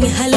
me